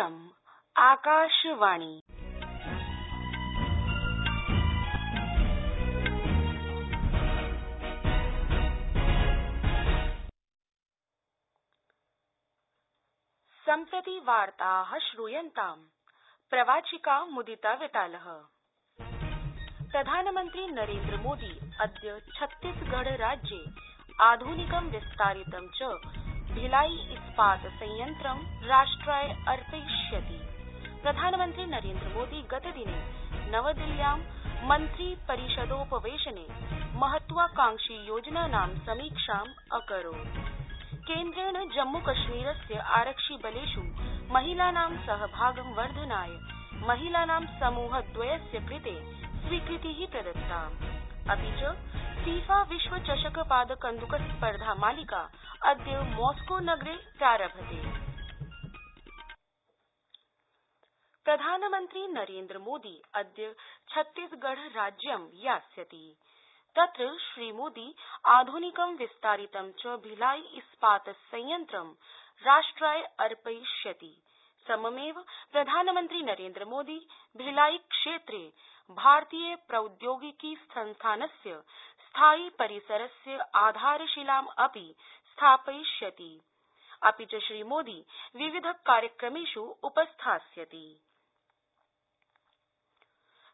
इयम् आकाशवाणी। सम्प्रति वार्ता श्रूयन्ताम्, प्रवाचिका मुदिता वेताल प्रधानमन्त्री नरेन्द्रमोदी अद्य छत्तीसगढ़ राज्ये आध्निकं विस्तारितं च भिलाई इस्पात संयन्त्रं राष्ट्राय अर्पयिष्यति। प्रधानमन्त्री नरेन्द्रमोदी गतदिने नवदिल्ल्यां मन्त्रिपरिषदोपवेशने महत्वाकांक्षी योजनानां समीक्षाम् अकरोत्। केन्द्रेण जम्मूकश्मीरस्य आरक्षिबलेष् महिलानां सहभागं वर्धनाय महिलानां समूहद्वयस्य कृते स्वीकृति प्रदत्ता अपि च फीफा विश्वचषक पादकन्द्क स्पर्धा मालिका अद्य मॉस्को नगरे प्रारभते प्रधानमन्त्री नरेन्द्रमोदी अद्य छत्तीसगढ़ राज्यं यास्यति। तत्र श्रीमोदी आध्निकं विस्तारितं च भिलाई इस्पात संयन्त्रं राष्ट्राय अर्पयिष्यति। सममेव प्रधानमन्त्री नरेन्द्रमोदी भिलाई क्षेत्रे भारतीय प्रौद्योगिकी संस्थानस्य स्थायी परिसरस्य आधारशिलाम् अपि स्थापयिष्यति। अपि च श्रीमोदी विविध कार्यक्रमेष् उपस्थास्यति।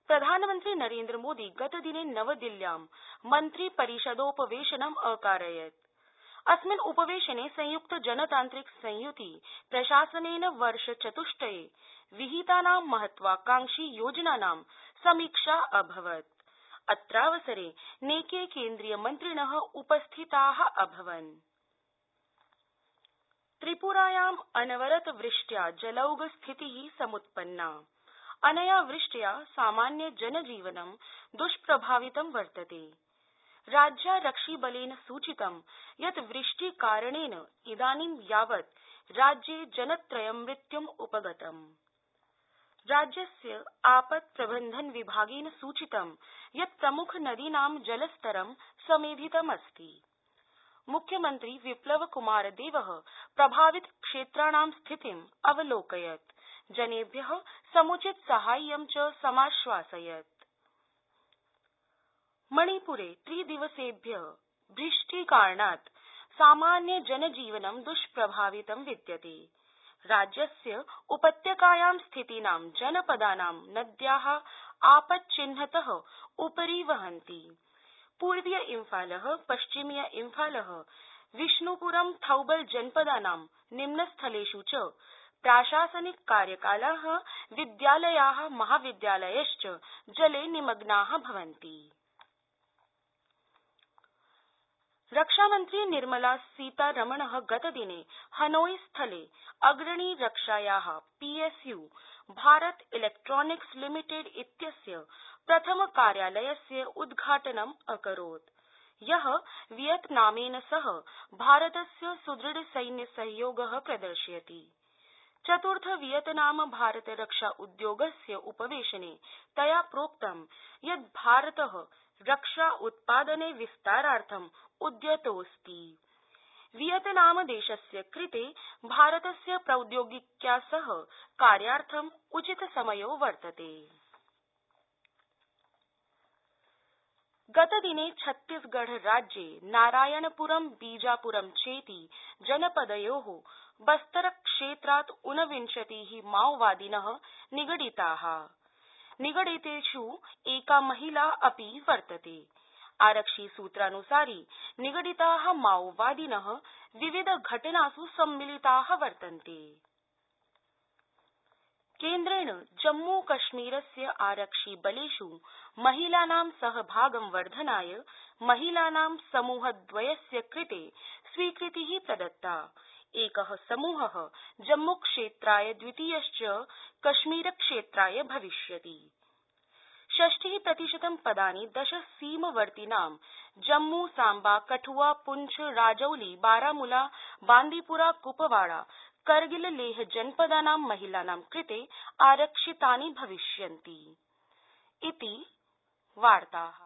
प्रधानमन्त्री नरेन्द्रमोदी गतदिने नवदिल्ल्यां मन्त्रिपरिषदोपवेशनम् अकारयत्। अस्मिन् उपवेशने संयुक्त जनतान्त्रिक संयुति प्रशासनेन वर्षचतुष्टये विहितानां महत्वाकांक्षी योजनानां समीक्षा अभवत्। अत्रावसरे नैके केन्द्रीयमन्त्रिण उपस्थिता अभवन्। त्रिप्रायाम् अनवरत वृष्ट्या जलौघ स्थिति समुत्पन्ना। अनया वृष्ट्या सामान्य जनजीवनं दुष्प्रभावितं वर्तते। राज्यारक्षिबलेन सूचितं यत् वृष्टिकारणेन इदानीं यावत् राज्ये जनत्रयं मृत्युम् उपगतम्। राज्यस्य आपत् प्रबन्धन विभागेन सूचितं यत् प्रमुख नदीनां जलस्तरं समेधितमस्ति। मुख्यमन्त्री विप्लव कुमार देव प्रभावित क्षेत्राणां स्थितिम् अवलोकयत्। जनेभ्य समुचित साहाय्यं च समाश्वासयत्। मणिपुरे त्रिदिवसेभ्य वृष्टिकारणात् सामान्य जनजीवनं दुष्प्रभावितं विद्यते। राज्यस्य उपत्यकायां स्थितानां जनपदानां नद्या आपच्चिह्नत उपरि वहन्ति। पूर्वीय इम्फाल, पश्चिमीय इम्फाल विष्णुपुरम थौबल जनपदानां निम्नस्थलेष् च प्राशासनिक कार्यकाला, विद्यालया, महाविद्यालयश्च जले निमग्ना भवन्ति। रक्षामन्त्री निर्मला सीतारमण गतदिने हनोई स्थले अग्रणी रक्षाया पीएसयू भारत इलेक्ट्रॉनिक्स लिमिटेड इत्यस्य प्रथम कार्यालयस्य उद्घाटनम् अकरोत्। य वियतनामेन सह भारतस्य सुदृढ सैन्य सहयोग प्रदर्शयति। चतुर्थ वियतनाम भारत रक्षा उद्योगस्य उपवेशने तया प्रोक्तं यत् भारत रक्षा उत्पादने विस्तारार्थं उद्यतोऽस्ति। वियतनामदेशस्य कृते भारतस्य प्रौद्योगिक्या सह कार्यार्थं उचितसमयो वर्तते। गतदिने छत्तीसगढ़ राज्ये नारायणपुरम बीजापुरम चेति जनपदयो बस्तरक्षेत्रात् ऊनविंशति माओवादिन निगडिता। निगडितेष् एका महिला अपि वर्तते। आरक्षिसूत्रानुसारि निगडिता माओवादिन विविध घटनास् सम्मिलिता वर्तन्ते। केन्द्रेण जम्मूकश्मीरस्य आरक्षिबलेष् महिलानां सहभागं वर्धनाय महिलानां समूहद्वयस्य कृते स्वीकृति प्रदत्ता। एक समूह जम्मूक्षेत्राय द्वितीयश्च कश्मीरक्षेत्राय भविष्यति। षष्टि प्रतिशतं पदानि दश सीमवर्तिनां जम्मू सांबा कठ्आ पुंछ राजौली बारामूला बांदीपुरा कुपवाड़ा करगिल लेह जनपदानां महिलानां कृते आरक्षितानि भविष्यन्ति। इति वार्ता।